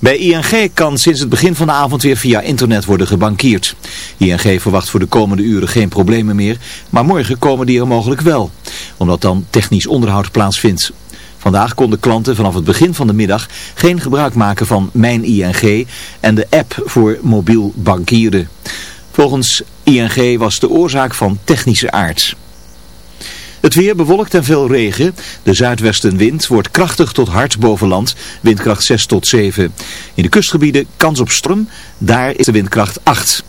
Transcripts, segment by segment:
Bij ING kan sinds het begin van de avond weer via internet worden gebankierd. ING verwacht voor de komende uren geen problemen meer, maar morgen komen die er mogelijk wel, omdat dan technisch onderhoud plaatsvindt. Vandaag konden klanten vanaf het begin van de middag geen gebruik maken van Mijn ING en de app voor mobiel bankieren. Volgens ING was de oorzaak van technische aard. Het weer bewolkt en veel regen. De zuidwestenwind wordt krachtig tot hard boven land. Windkracht 6 tot 7. In de kustgebieden kans op storm. Daar is de windkracht 8.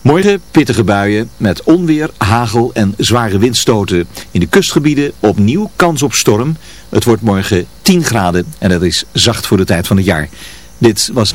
Morgen pittige buien met onweer, hagel en zware windstoten. In de kustgebieden opnieuw kans op storm. Het wordt morgen 10 graden en dat is zacht voor de tijd van het jaar. Dit was...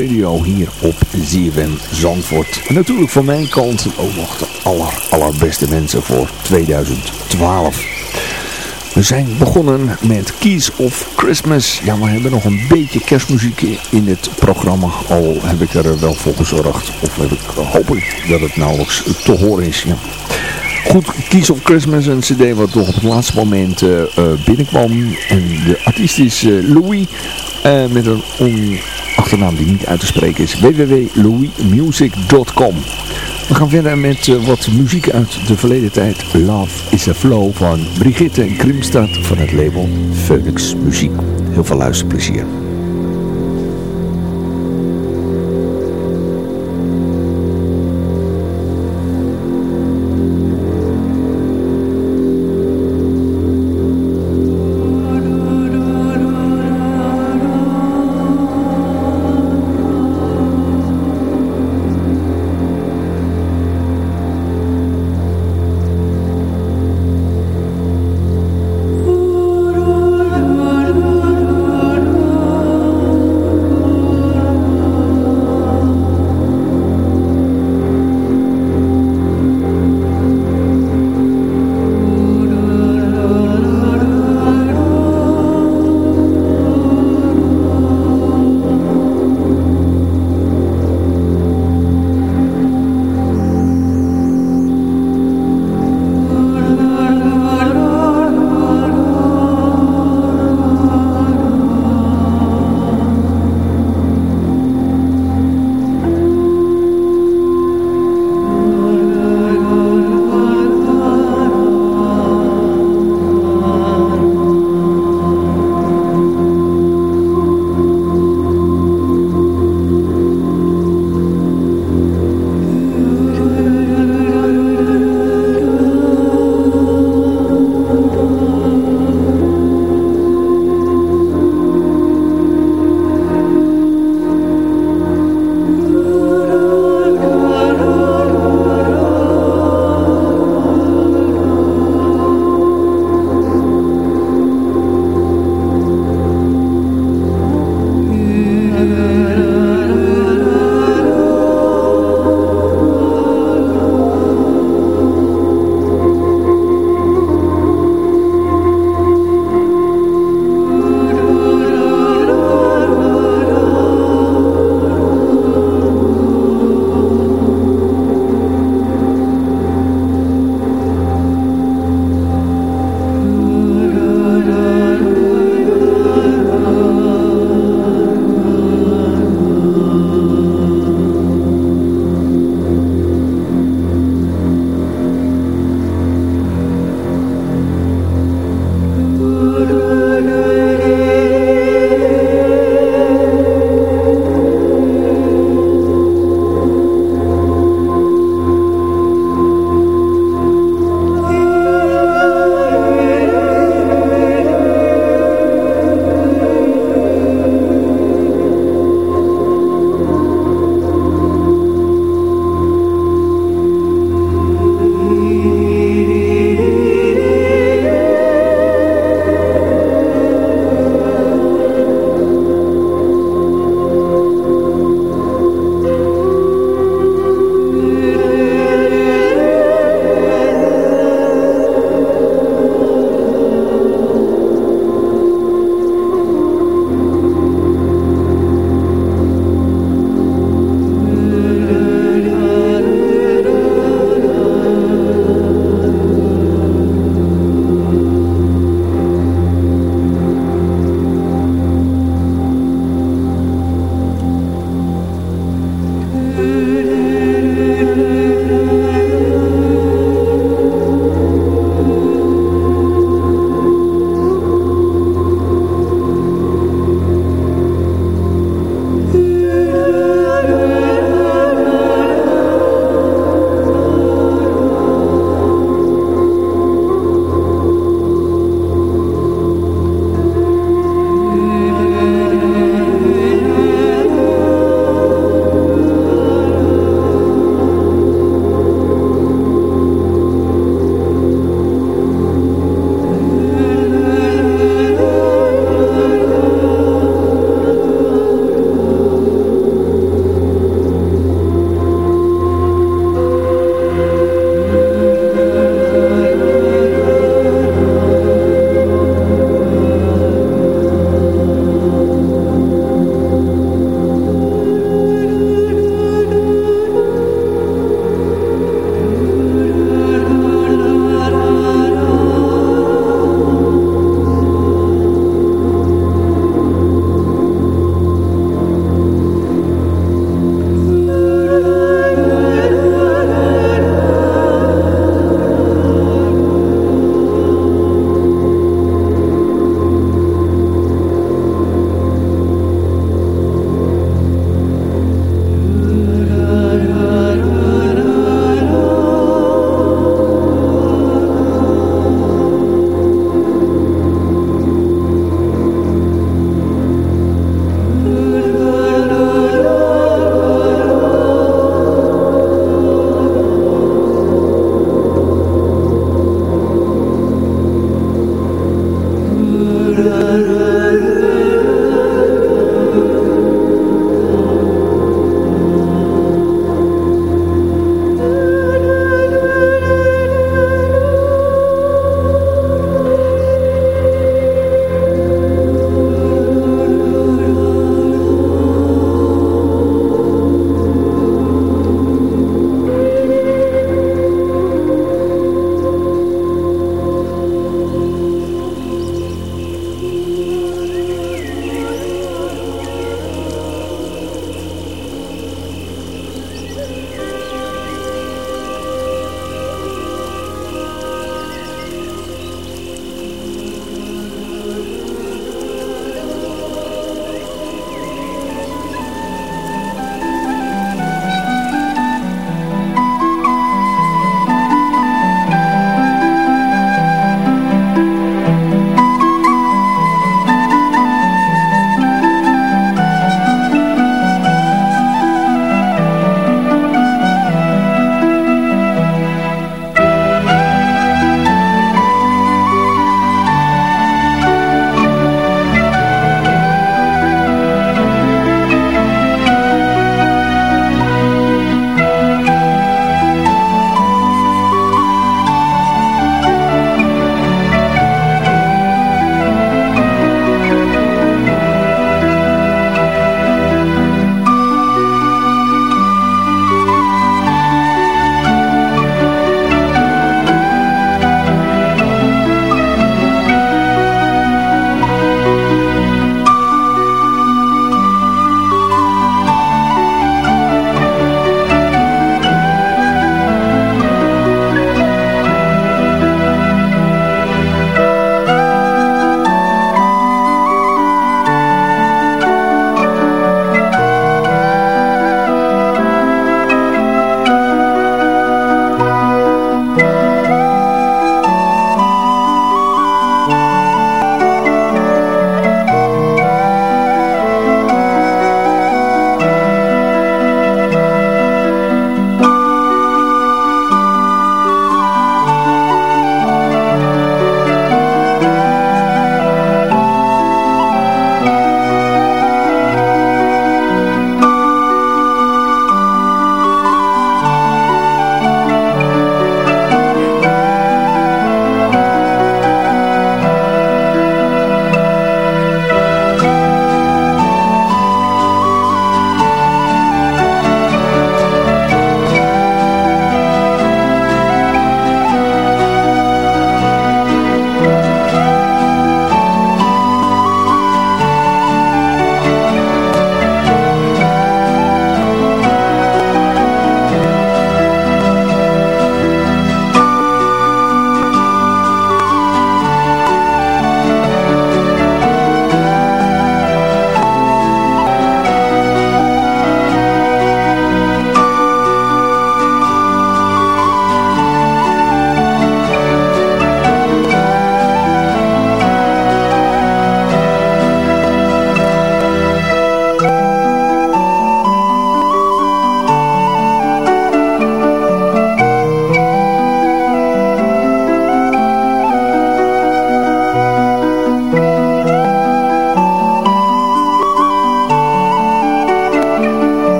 Radio hier op ZFM Zandvoort. En natuurlijk van mijn kant ook nog de aller, allerbeste mensen voor 2012. We zijn begonnen met Keys of Christmas. Ja, we hebben nog een beetje kerstmuziek in het programma. Al heb ik er wel voor gezorgd. Of heb ik, hoop ik dat het nauwelijks te horen is. Ja. Goed, Keys of Christmas, een cd wat toch op het laatste moment uh, binnenkwam. En de artiest is Louis. Met een on achternaam die niet uit te spreken is. www.louismusic.com We gaan verder met uh, wat muziek uit de verleden tijd. Love is a Flow van Brigitte Krimstad van het label Phoenix Muziek. Heel veel luisterplezier.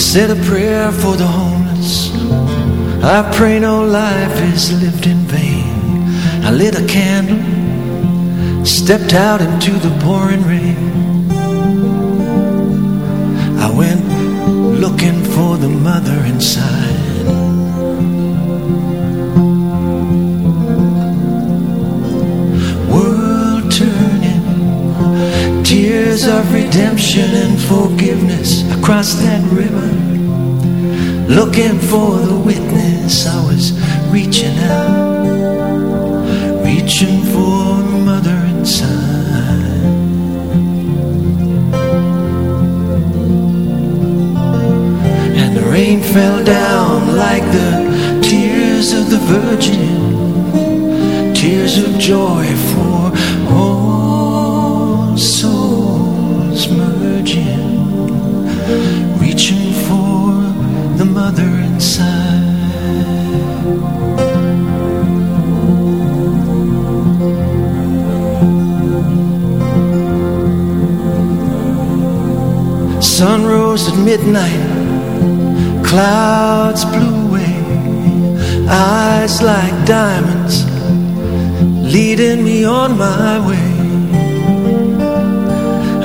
Said a prayer for the homeless. I pray no life is lived in vain. I lit a candle, stepped out into the pouring rain. I went looking for the mother inside. Tears of redemption and forgiveness across that river looking for the witness. I was reaching out, reaching for mother and son. And the rain fell down like the tears of the Virgin, tears of joy for at midnight, clouds blew away, eyes like diamonds, leading me on my way.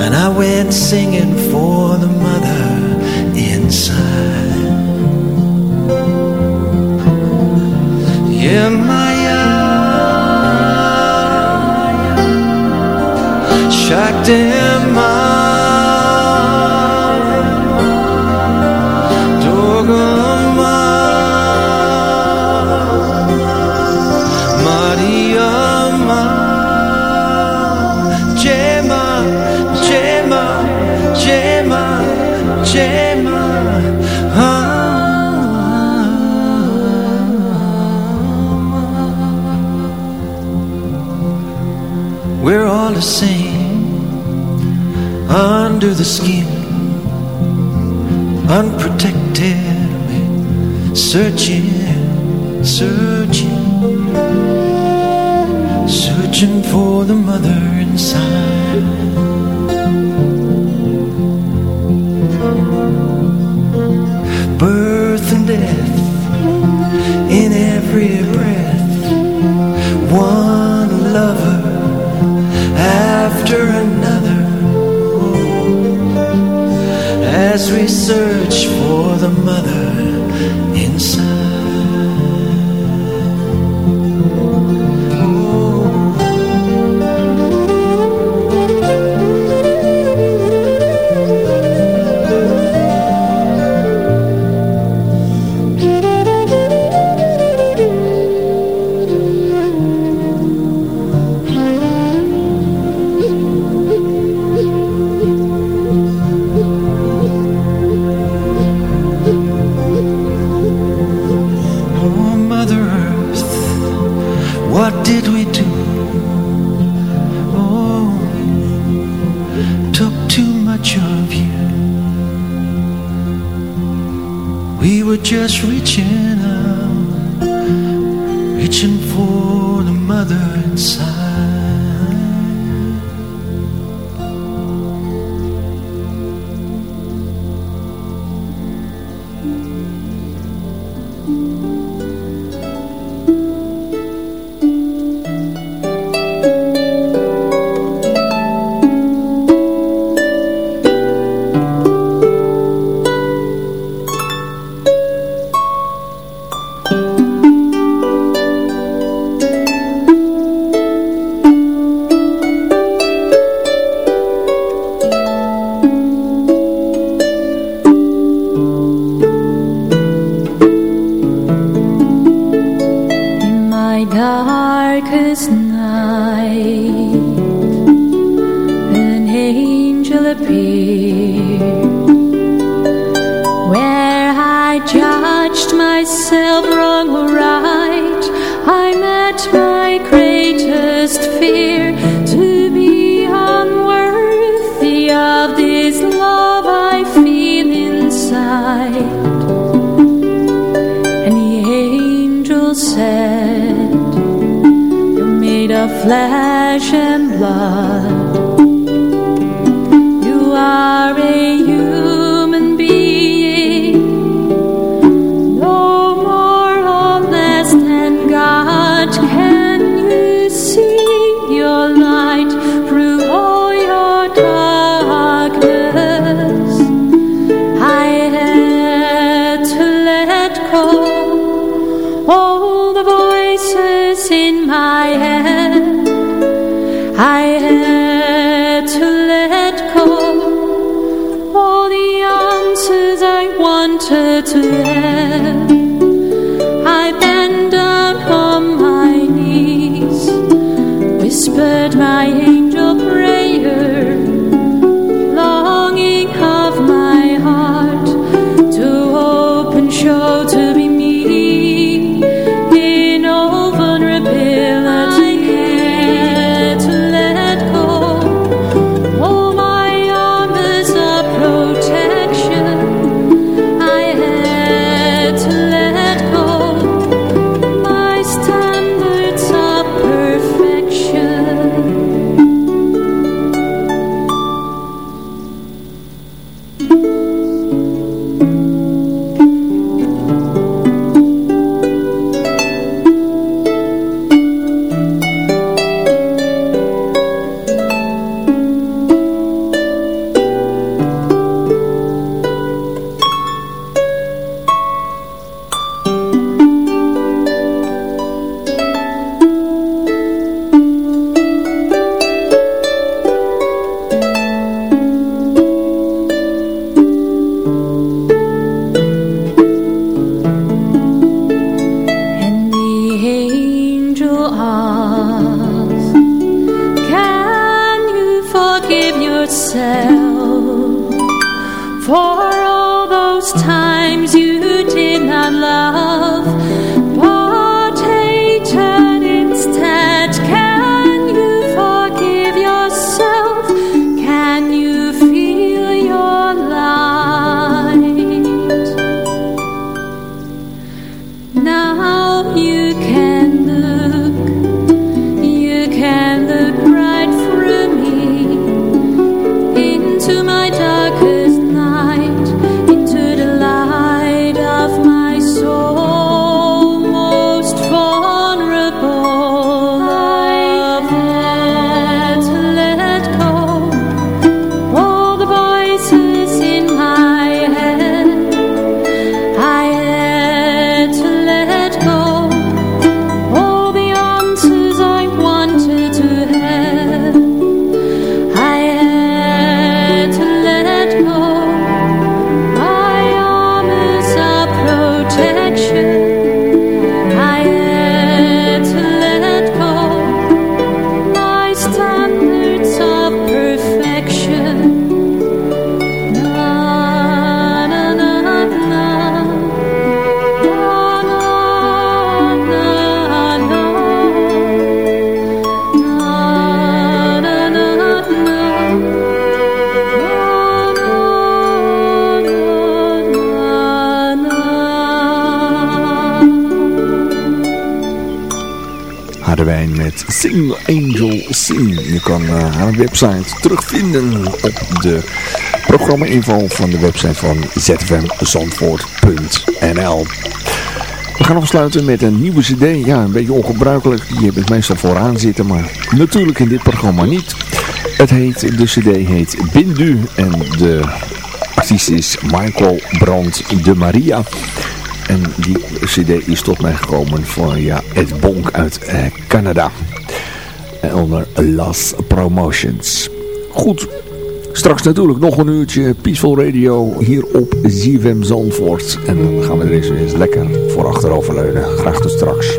And I went singing for the mother inside. Yeah, my uh, Maya Shakti the skin, unprotected, searching, searching, searching for the mother inside. Search for the mother op de programma-info van de website van zfmzandvoort.nl We gaan afsluiten met een nieuwe cd. Ja, een beetje ongebruikelijk. Die heb ik meestal vooraan zitten, maar natuurlijk in dit programma niet. Het heet, de cd heet Bindu en de artiest is Michael Brandt de Maria. En die cd is tot mij gekomen via Ed Bonk uit eh, Canada onder Las Promotions. Goed, straks natuurlijk nog een uurtje Peaceful Radio hier op ZFM Zandvoort. En dan gaan we er eens lekker voor achterover leunen. Graag tot straks.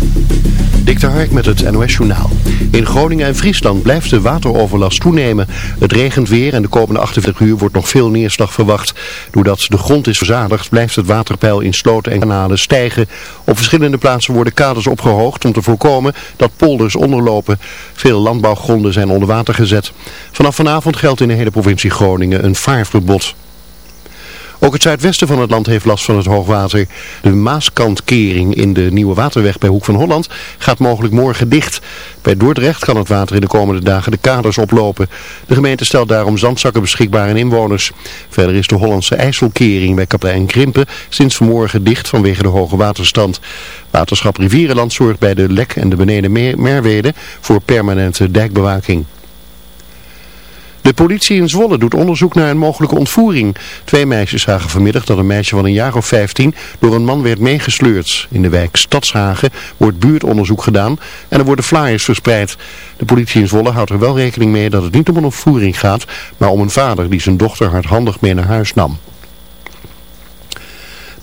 Dik de Hark met het NOS Journaal. In Groningen en Friesland blijft de wateroverlast toenemen. Het regent weer en de komende 48 uur wordt nog veel neerslag verwacht. Doordat de grond is verzadigd blijft het waterpeil in sloten en kanalen stijgen. Op verschillende plaatsen worden kaders opgehoogd om te voorkomen dat polders onderlopen. Veel landbouwgronden zijn onder water gezet. Vanaf vanavond geldt in de hele provincie Groningen een vaarverbod. Ook het zuidwesten van het land heeft last van het hoogwater. De Maaskantkering in de Nieuwe Waterweg bij Hoek van Holland gaat mogelijk morgen dicht. Bij Dordrecht kan het water in de komende dagen de kaders oplopen. De gemeente stelt daarom zandzakken beschikbaar aan inwoners. Verder is de Hollandse IJsselkering bij Kaplein Krimpen sinds vanmorgen dicht vanwege de hoge waterstand. Waterschap Rivierenland zorgt bij de Lek en de Beneden Merwede voor permanente dijkbewaking. De politie in Zwolle doet onderzoek naar een mogelijke ontvoering. Twee meisjes zagen vanmiddag dat een meisje van een jaar of 15 door een man werd meegesleurd. In de wijk Stadshagen wordt buurtonderzoek gedaan en er worden flyers verspreid. De politie in Zwolle houdt er wel rekening mee dat het niet om een ontvoering gaat, maar om een vader die zijn dochter hardhandig mee naar huis nam.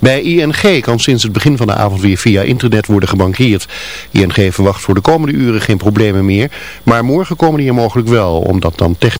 Bij ING kan sinds het begin van de avond weer via internet worden gebankeerd. ING verwacht voor de komende uren geen problemen meer, maar morgen komen die er mogelijk wel, omdat dan technisch...